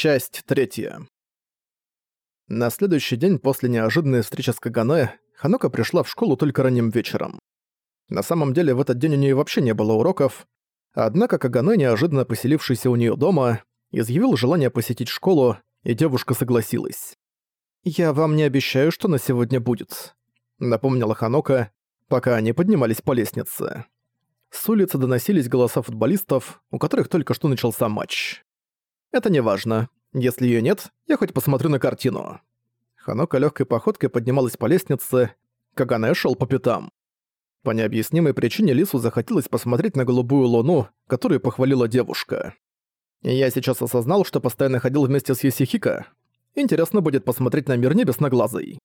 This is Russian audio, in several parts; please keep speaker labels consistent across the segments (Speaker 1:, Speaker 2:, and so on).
Speaker 1: Часть третья. На следующий день после неожиданной встречи с Кагане Ханока пришла в школу только ранним вечером. На самом деле в этот день у нее вообще не было уроков, однако Кагане, неожиданно поселившийся у нее дома, изъявил желание посетить школу, и девушка согласилась. «Я вам не обещаю, что на сегодня будет», — напомнила Ханока, пока они поднимались по лестнице. С улицы доносились голоса футболистов, у которых только что начался матч. Это не важно. Если её нет, я хоть посмотрю на картину. Ханока лёгкой походкой поднималась по лестнице, Каганэ шёл по пятам. По необъяснимой причине Лису захотелось посмотреть на голубую луну, которую похвалила девушка. я сейчас осознал, что постоянно ходил вместе с Юсихика. Интересно будет посмотреть на мир небесноглазый.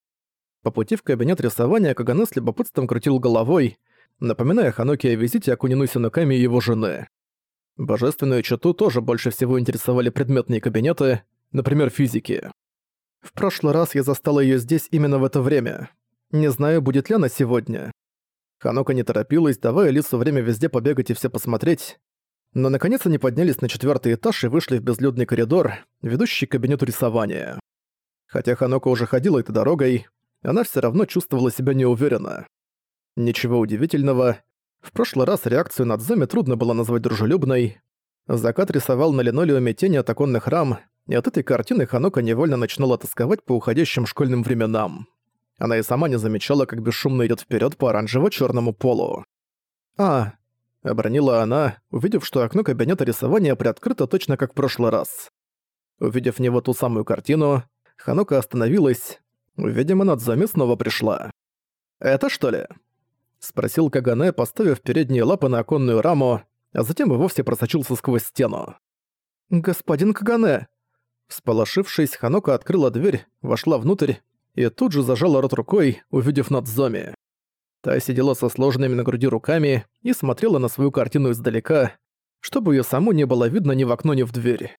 Speaker 1: По пути в кабинет рисования Каганэ с любопытством крутил головой, напоминая Ханоке о визите Акунину Синоками и его жены. Божественную чату тоже больше всего интересовали предметные кабинеты, например, физики. В прошлый раз я застала её здесь именно в это время. Не знаю, будет ли она сегодня. Ханока не торопилась, давая Лису время везде побегать и все посмотреть. Но наконец они поднялись на четвёртый этаж и вышли в безлюдный коридор, ведущий к кабинету рисования. Хотя Ханока уже ходила этой дорогой, она всё равно чувствовала себя неуверенно. Ничего удивительного, в прошлый раз реакцию на Дзами трудно было назвать дружелюбной. Закат рисовал на линолеуме тени от рам, и от этой картины Ханока невольно начинала тосковать по уходящим школьным временам. Она и сама не замечала, как бесшумно идет вперед по оранжево черному полу. «А», — обронила она, увидев, что окно кабинета рисования приоткрыто точно как в прошлый раз. Увидев в него ту самую картину, Ханока остановилась. Видимо, Надзами снова пришла. «Это что ли?» Спросил Кагане, поставив передние лапы на оконную раму, а затем и вовсе просочился сквозь стену. «Господин Кагане!» Всполошившись, Ханока открыла дверь, вошла внутрь и тут же зажала рот рукой, увидев Надзоми. Та сидела со сложенными на груди руками и смотрела на свою картину издалека, чтобы её саму не было видно ни в окно, ни в дверь.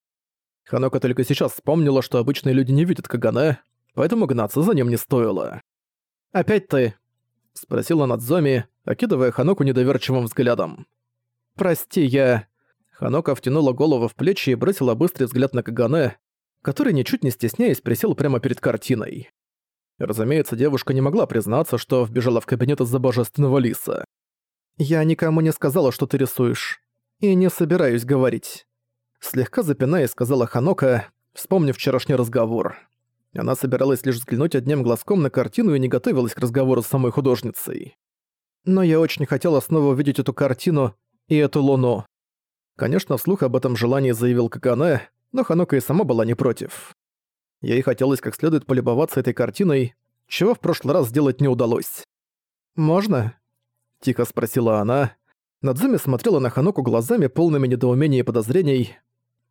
Speaker 1: Ханока только сейчас вспомнила, что обычные люди не видят Кагане, поэтому гнаться за ним не стоило. «Опять ты!» — спросила Надзоми, окидывая Ханоку недоверчивым взглядом. «Прости, я...» Ханока втянула голову в плечи и бросила быстрый взгляд на Кагане, который, ничуть не стесняясь, присел прямо перед картиной. Разумеется, девушка не могла признаться, что вбежала в кабинет из-за божественного лиса. «Я никому не сказала, что ты рисуешь. И не собираюсь говорить». Слегка запинаясь, сказала Ханока, вспомнив вчерашний разговор. Она собиралась лишь взглянуть одним глазком на картину и не готовилась к разговору с самой художницей. Но я очень хотела снова увидеть эту картину и эту луну. Конечно, вслух об этом желании заявил Какане, но Ханока и сама была не против. Ей хотелось как следует полюбоваться этой картиной, чего в прошлый раз сделать не удалось. «Можно?» – тихо спросила она. Надзуми смотрела на Ханоку глазами, полными недоумения и подозрений.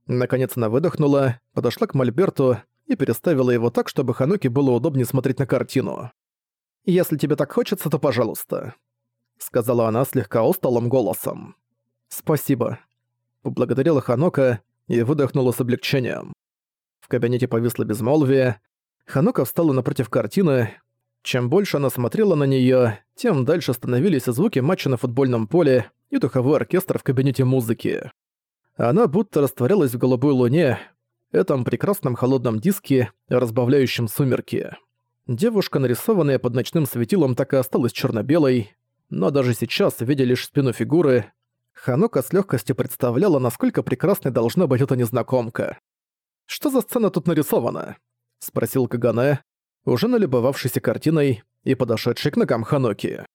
Speaker 1: Наконец она выдохнула, подошла к Мольберту и переставила его так, чтобы Хануки было удобнее смотреть на картину. «Если тебе так хочется, то пожалуйста», — сказала она слегка усталым голосом. «Спасибо», — поблагодарила Ханока и выдохнула с облегчением. В кабинете повисло безмолвие. Ханока встала напротив картины. Чем больше она смотрела на неё, тем дальше становились звуки матча на футбольном поле и духовой оркестр в кабинете музыки. Она будто растворялась в голубой луне, этом прекрасном холодном диске, разбавляющем сумерки. Девушка, нарисованная под ночным светилом, так и осталась черно-белой, но даже сейчас, видя лишь спину фигуры, Ханока с легкостью представляла, насколько прекрасной должна быть эта незнакомка. «Что за сцена тут нарисована?» — спросил Кагане, уже налюбовавшийся картиной и подошедший к ногам Ханоки.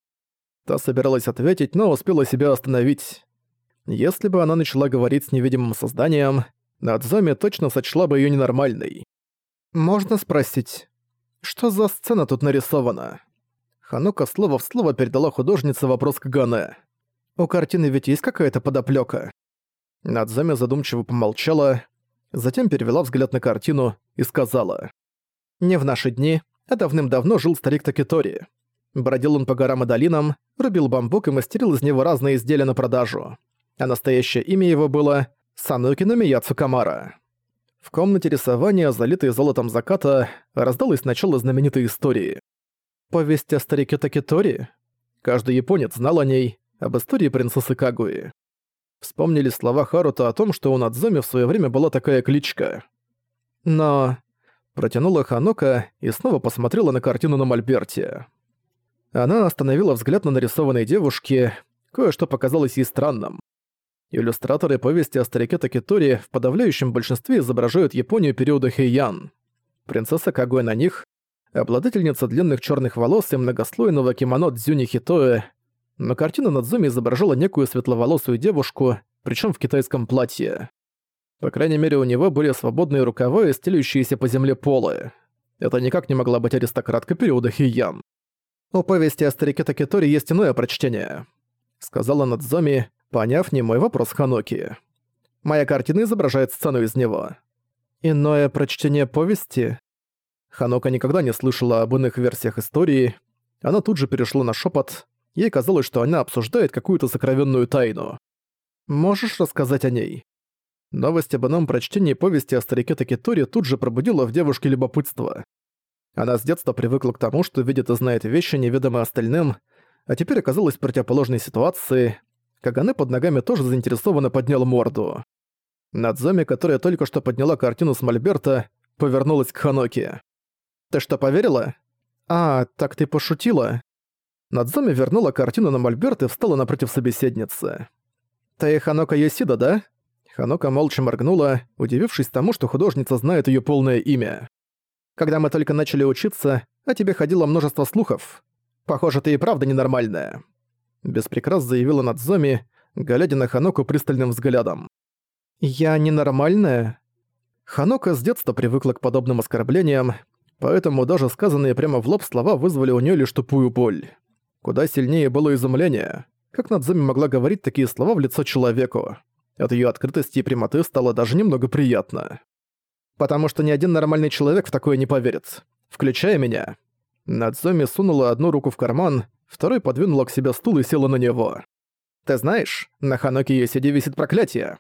Speaker 1: Та собиралась ответить, но успела себя остановить. Если бы она начала говорить с невидимым созданием, Надзами точно сочла бы её ненормальной. «Можно спросить, что за сцена тут нарисована?» Ханука слово в слово передала художнице вопрос Кагане. «У картины ведь есть какая-то подоплёка?» Надзами задумчиво помолчала, затем перевела взгляд на картину и сказала. «Не в наши дни, а давным-давно жил старик Такитори. Бродил он по горам и долинам, рубил бамбук и мастерил из него разные изделия на продажу. А настоящее имя его было Санукина Мияцу Камара. В комнате рисования, залитой золотом заката, раздалось начало знаменитой истории. Повесть о старике Такитори? Каждый японец знал о ней, об истории принцессы Кагуи. Вспомнили слова Харута о том, что у Надзоми в свое время была такая кличка. Но... Протянула Ханока и снова посмотрела на картину на мольберте. Она остановила взгляд на нарисованной девушке, кое-что показалось ей странным. Иллюстраторы повести о старике Такитори в подавляющем большинстве изображают Японию периода Хэйян. Принцесса Кагуэ на них, обладательница длинных черных волос и многослойного кимоно Дзюни Хитоэ, но картина Надзуми изображала некую светловолосую девушку, причем в китайском платье. По крайней мере, у него были свободные рукава и стелющиеся по земле полы. Это никак не могла быть аристократка периода Хиян. «У повести о старике Такитори есть иное прочтение», — сказала Надзоми, поняв не мой вопрос Ханоки. «Моя картина изображает сцену из него». «Иное прочтение повести?» Ханока никогда не слышала об иных версиях истории. Она тут же перешла на шепот. Ей казалось, что она обсуждает какую-то сокровенную тайну. «Можешь рассказать о ней?» Новость об ином прочтении повести о старике Такитори тут же пробудила в девушке любопытство. Она с детства привыкла к тому, что видит и знает вещи, неведомые остальным, а теперь оказалась в противоположной ситуации. Кагане под ногами тоже заинтересованно поднял морду. Надзоми, которая только что подняла картину с Мольберта, повернулась к Ханоке. «Ты что, поверила?» «А, так ты пошутила?» Надзоми вернула картину на Мольберт и встала напротив собеседницы. «Ты Ханока Йосида, да?» Ханока молча моргнула, удивившись тому, что художница знает её полное имя. «Когда мы только начали учиться, о тебе ходило множество слухов. Похоже, ты и правда ненормальная». Беспрекрас заявила Надзоми, глядя на Ханоку пристальным взглядом. «Я ненормальная?» Ханока с детства привыкла к подобным оскорблениям, поэтому даже сказанные прямо в лоб слова вызвали у неё лишь тупую боль. Куда сильнее было изумление. Как Надзоми могла говорить такие слова в лицо человеку? От её открытости и прямоты стало даже немного приятно. «Потому что ни один нормальный человек в такое не поверит. Включая меня». Надзоми сунула одну руку в карман, второй подвинула к себе стул и села на него. «Ты знаешь, на Ханоке Йосиде висит проклятие.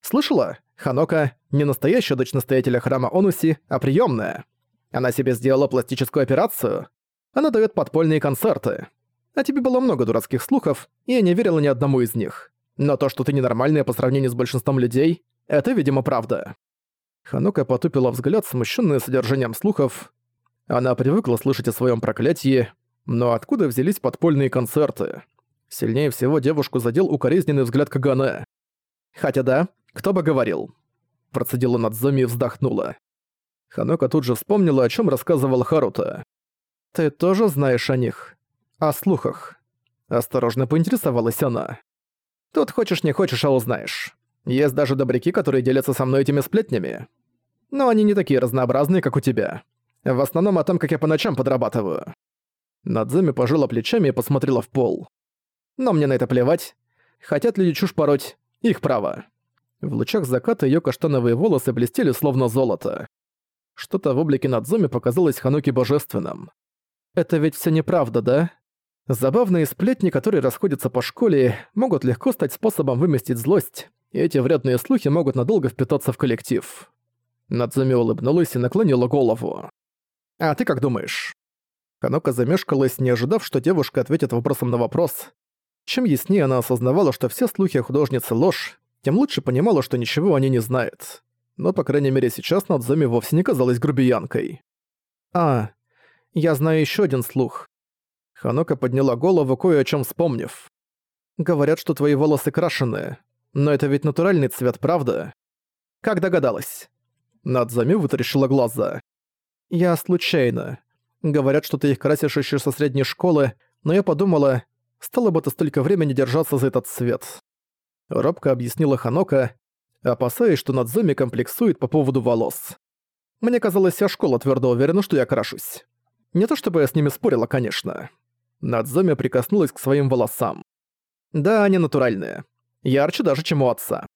Speaker 1: Слышала? Ханока — не настоящая дочь настоятеля храма Онуси, а приемная. Она себе сделала пластическую операцию. Она дает подпольные концерты. А тебе было много дурацких слухов, и я не верила ни одному из них. Но то, что ты ненормальная по сравнению с большинством людей, это, видимо, правда». Ханука потупила взгляд, смущенная содержанием слухов. Она привыкла слышать о своем проклятии, но откуда взялись подпольные концерты? Сильнее всего девушку задел укоризненный взгляд Кагане. «Хотя да, кто бы говорил?» Процедила Надзоми и вздохнула. Ханока тут же вспомнила, о чем рассказывал Харута. «Ты тоже знаешь о них? О слухах?» Осторожно поинтересовалась она. Тут хочешь не хочешь, а узнаешь. Есть даже добряки, которые делятся со мной этими сплетнями. Но они не такие разнообразные, как у тебя. В основном о том, как я по ночам подрабатываю». Надзуми пожала плечами и посмотрела в пол. «Но мне на это плевать. Хотят люди чушь пороть, их право». В лучах заката её каштановые волосы блестели словно золото. Что-то в облике Надзуми показалось Хануки божественным. «Это ведь всё неправда, да?» Забавные сплетни, которые расходятся по школе, могут легко стать способом выместить злость, и эти вредные слухи могут надолго впитаться в коллектив. Надзуми улыбнулась и наклонила голову. «А ты как думаешь?» Ханока замешкалась, не ожидав, что девушка ответит вопросом на вопрос. Чем яснее она осознавала, что все слухи о художнице ложь, тем лучше понимала, что ничего о ней не знает. Но, по крайней мере, сейчас Надзуми вовсе не казалась грубиянкой. «А, я знаю еще один слух. Ханока подняла голову, кое о чем вспомнив. «Говорят, что твои волосы крашеные. Но это ведь натуральный цвет, правда?» «Как догадалась?» Надзами вытаращила глаза. «Я случайно. Говорят, что ты их красишь еще со средней школы, но я подумала, стало бы ты столько времени держаться за этот цвет». Робко объяснила Ханока, опасаясь, что Надзуми комплексует по поводу волос. Мне казалось, вся школа твердо уверена, что я крашусь. Не то чтобы я с ними спорила, конечно. Надзоми прикоснулась к своим волосам. Да, они натуральные. Ярче даже, чем у отца.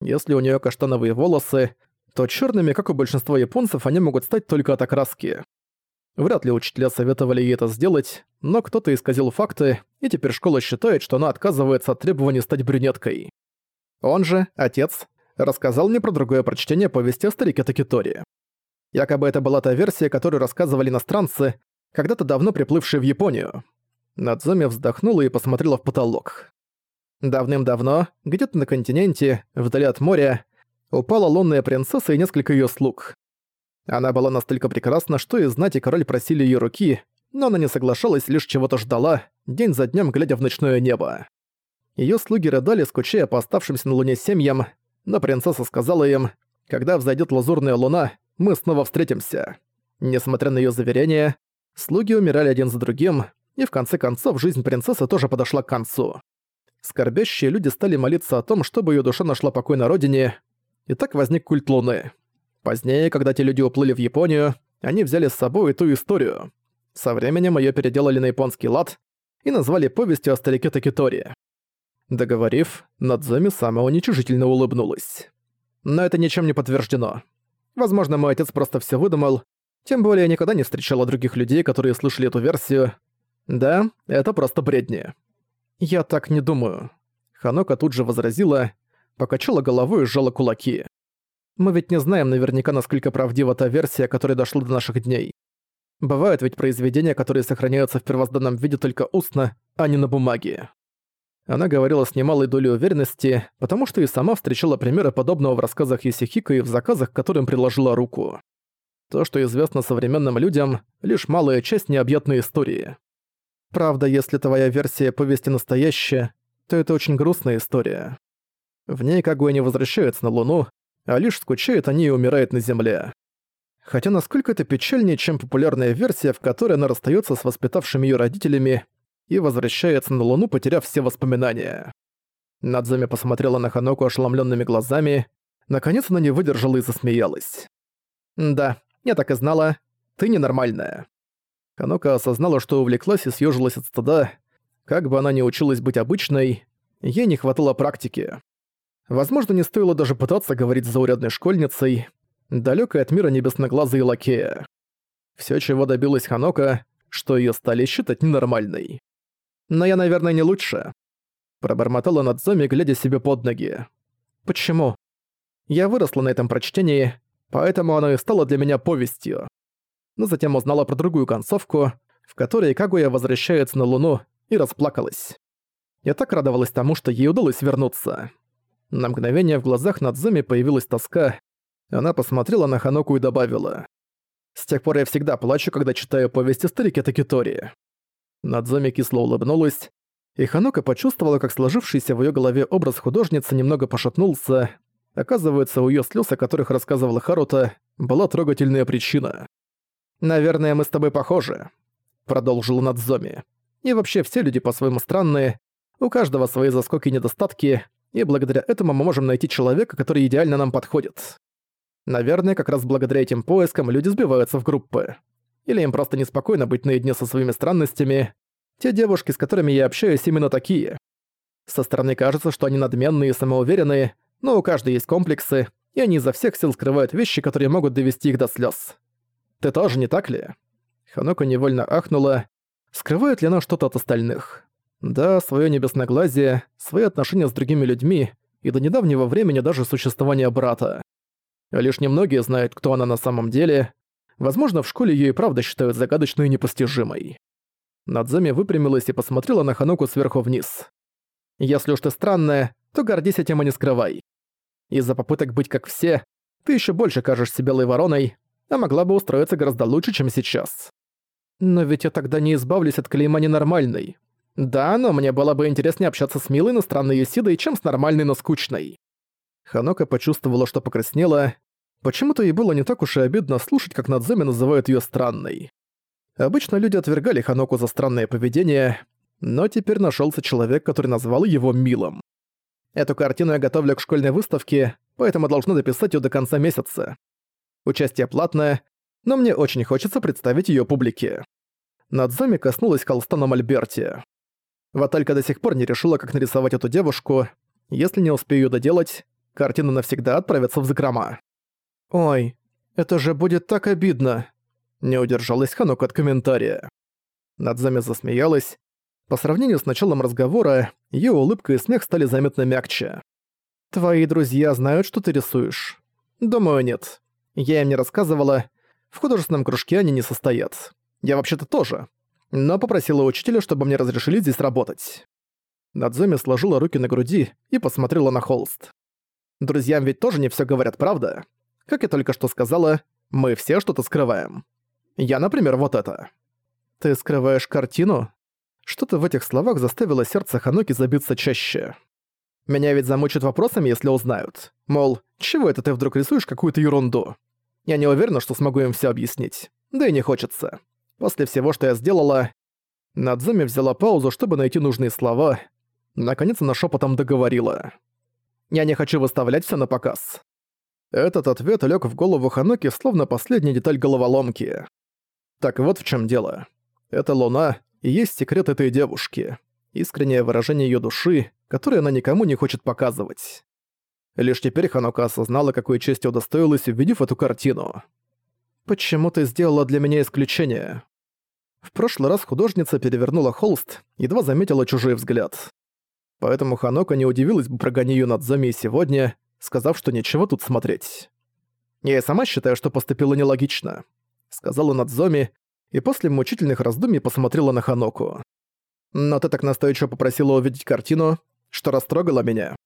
Speaker 1: Если у нее каштановые волосы, то черными, как у большинства японцев, они могут стать только от окраски. Вряд ли учителя советовали ей это сделать, но кто-то исказил факты, и теперь школа считает, что она отказывается от требования стать брюнеткой. Он же, отец, рассказал мне про другое прочтение повести о старике Такитори. Якобы это была та версия, которую рассказывали иностранцы, когда-то давно приплывшие в Японию. Надзуми вздохнула и посмотрела в потолок. Давным-давно, где-то на континенте, вдали от моря, упала лунная принцесса и несколько её слуг. Она была настолько прекрасна, что и знать и король просили ее руки, но она не соглашалась, лишь чего-то ждала, день за днем глядя в ночное небо. Ее слуги рыдали, скучая по оставшимся на луне семьям, но принцесса сказала им, «Когда взойдет лазурная луна, мы снова встретимся». Несмотря на ее заверения, слуги умирали один за другим, и в конце концов жизнь принцессы тоже подошла к концу. Скорбящие люди стали молиться о том, чтобы ее душа нашла покой на родине, и так возник культ Луны. Позднее, когда те люди уплыли в Японию, они взяли с собой ту историю. Со временем ее переделали на японский лад и назвали повестью о старике Такитори. Договорив, Надзоми самоуничижительно улыбнулась. Но это ничем не подтверждено. Возможно, мой отец просто все выдумал, тем более я никогда не встречала других людей, которые слышали эту версию. Да, это просто бредни. Я так не думаю. Ханока тут же возразила, покачала головой и сжала кулаки. Мы ведь не знаем наверняка, насколько правдива та версия, которая дошла до наших дней. Бывают ведь произведения, которые сохраняются в первозданном виде только устно, а не на бумаге. Она говорила с немалой долей уверенности, потому что и сама встречала примеры подобного в рассказах Исихика и в заказах, которым приложила руку. То, что известно современным людям, лишь малая часть необъятной истории. Правда, если твоя версия повести настоящая, то это очень грустная история. В ней Кагуэ не возвращается на Луну, а лишь скучает о ней и умирает на Земле. Хотя насколько это печальнее, чем популярная версия, в которой она расстается с воспитавшими ее родителями и возвращается на Луну, потеряв все воспоминания. Надзами посмотрела на Ханоку ошеломленными глазами. Наконец она не выдержала и засмеялась. «Да, я так и знала. Ты ненормальная». Ханока осознала, что увлеклась и съежилась от стыда. Как бы она ни училась быть обычной, ей не хватало практики. Возможно, не стоило даже пытаться говорить с заурядной школьницей, далёкой от мира небесноглазой лакея. Всё, чего добилась Ханока, что её стали считать ненормальной. Но я, наверное, не лучше. Пробормотала Надзоми, глядя себе под ноги. Почему? Я выросла на этом прочтении, поэтому оно и стало для меня повестью. Но затем узнала про другую концовку, в которой Кагуя возвращается на Луну, и расплакалась. Я так радовалась тому, что ей удалось вернуться. На мгновение в глазах Надзуми появилась тоска. Она посмотрела на Ханоку и добавила. «С тех пор я всегда плачу, когда читаю повести старики Такитори». Надзуми кисло улыбнулась, и Ханока почувствовала, как сложившийся в её голове образ художницы немного пошатнулся. Оказывается, у её слёз, о которых рассказывала Харута, была трогательная причина. «Наверное, мы с тобой похожи», — продолжила Надзоми. «И вообще все люди по-своему странные, у каждого свои заскоки и недостатки, и благодаря этому мы можем найти человека, который идеально нам подходит. Наверное, как раз благодаря этим поискам люди сбиваются в группы. Или им просто неспокойно быть наедине со своими странностями. Те девушки, с которыми я общаюсь, именно такие. Со стороны кажется, что они надменные и самоуверенные, но у каждой есть комплексы, и они изо всех сил скрывают вещи, которые могут довести их до слез. Ты тоже, не так ли? Ханока невольно ахнула. Скрывает ли она что-то от остальных? Да, свое небесноглазие, свои отношения с другими людьми и до недавнего времени даже существование брата. Лишь немногие знают, кто она на самом деле, Возможно, в школе её и правда считают загадочной и непостижимой. Надзами выпрямилась и посмотрела на Ханоку сверху вниз. «Если уж ты странная, то гордись этим и не скрывай. Из-за попыток быть как все, ты ещё больше кажешься белой вороной, а могла бы устроиться гораздо лучше, чем сейчас. Но ведь я тогда не избавлюсь от клейма ненормальной. Да, но мне было бы интереснее общаться с милой, но странной чем с нормальной, но скучной». Ханока почувствовала, что покраснела, Почему-то ей было не так уж и обидно слушать, как Надземи называют её странной. Обычно люди отвергали Ханоку за странное поведение, но теперь нашёлся человек, который назвал его милым. Эту картину я готовлю к школьной выставке, поэтому должна дописать её до конца месяца. Участие платное, но мне очень хочется представить её публике. Надзами коснулась холста на мольберте. Вот только до сих пор не решила, как нарисовать эту девушку. Если не успею доделать, картина навсегда отправится в закрома. «Ой, это же будет так обидно!» Не удержалась Ханук от комментария. Надзами засмеялась. По сравнению с началом разговора, её улыбка и смех стали заметно мягче. «Твои друзья знают, что ты рисуешь?» «Думаю, нет. Я им не рассказывала. В художественном кружке они не состоят. Я вообще-то тоже. Но попросила учителя, чтобы мне разрешили здесь работать». Надзами сложила руки на груди и посмотрела на холст. «Друзьям ведь тоже не всё говорят, правда? Как я только что сказала, Мы все что-то скрываем. Я, например, вот это. Ты скрываешь картину? Что-то в этих словах заставило сердце Ханоки забиться чаще. Меня ведь замучат вопросами, если узнают. Мол, чего это ты вдруг рисуешь какую-то ерунду? Я не уверена, что смогу им все объяснить. Да и не хочется. После всего, что я сделала... Надзуми взяла паузу, чтобы найти нужные слова. Наконец она шепотом договорила. «Я не хочу выставлять все на показ». Этот ответ лег в голову Ханоки, словно последняя деталь головоломки. Так вот в чем дело. Это луна и есть секрет этой девушки. Искреннее выражение ее души, которое она никому не хочет показывать. Лишь теперь Ханока осознала, какой честью удостоилась, увидев эту картину. «Почему ты сделала для меня исключение?» В прошлый раз художница перевернула холст, едва заметила чужой взгляд. Поэтому Ханока не удивилась бы прогони над Зоми сегодня, сказав, что нечего тут смотреть. «Я и сама считаю, что поступила нелогично», — сказала Надзоми, и после мучительных раздумий посмотрела на Ханоку. «Но ты так настойчиво попросила увидеть картину, что растрогала меня».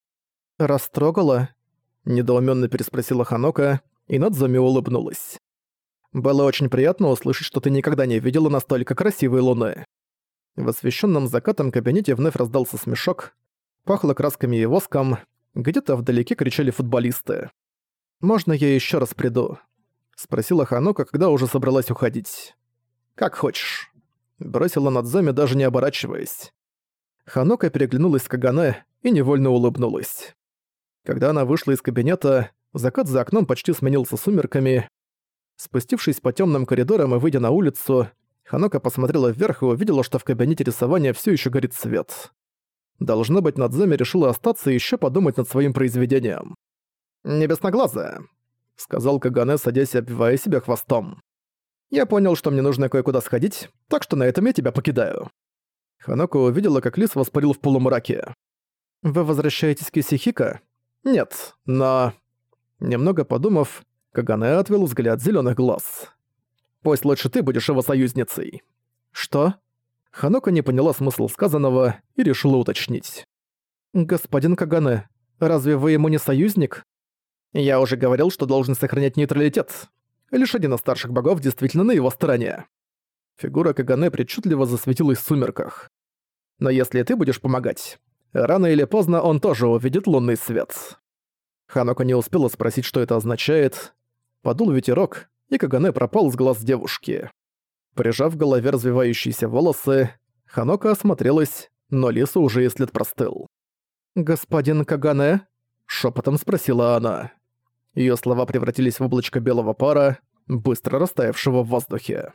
Speaker 1: «Растрогала?» — недоуменно переспросила Ханока, и Надзоми улыбнулась. «Было очень приятно услышать, что ты никогда не видела настолько красивой луны». В освещенном закатом кабинете вновь раздался смешок, пахло красками и воском, где-то вдалеке кричали футболисты. «Можно я еще раз приду?» — спросила Ханока, когда уже собралась уходить. «Как хочешь», — бросила Надзами, даже не оборачиваясь. Ханока переглянулась с Кагане и невольно улыбнулась. Когда она вышла из кабинета, закат за окном почти сменился сумерками. Спустившись по темным коридорам и выйдя на улицу, Ханока посмотрела вверх и увидела, что в кабинете рисования все еще горит свет. Должно быть, Надзами решила остаться и еще подумать над своим произведением. «Небесноглазая», — сказал Кагане, садясь и обвивая себя хвостом. Я понял, что мне нужно кое-куда сходить, так что на этом я тебя покидаю». Ханоко увидела, как лис воспарил в полумраке. «Вы возвращаетесь к Исихика?» «Нет, но...» Немного подумав, Кагане отвел взгляд зеленых глаз. «Пусть лучше ты будешь его союзницей». «Что?» Ханока не поняла смысл сказанного и решила уточнить. «Господин Кагане, разве вы ему не союзник?» «Я уже говорил, что должен сохранять нейтралитет. Лишь один из старших богов действительно на его стороне. Фигура Кагане причудливо засветилась в сумерках. Но если ты будешь помогать, рано или поздно он тоже увидит лунный свет. Ханоко не успела спросить, что это означает. Подул ветерок, и Кагане пропал с глаз девушки. Прижав в голове развивающиеся волосы, Ханока осмотрелась, но лису уже и след простыл. «Господин Кагане?» — шепотом спросила она. Её слова превратились в облачко белого пара, быстро растаявшего в воздухе.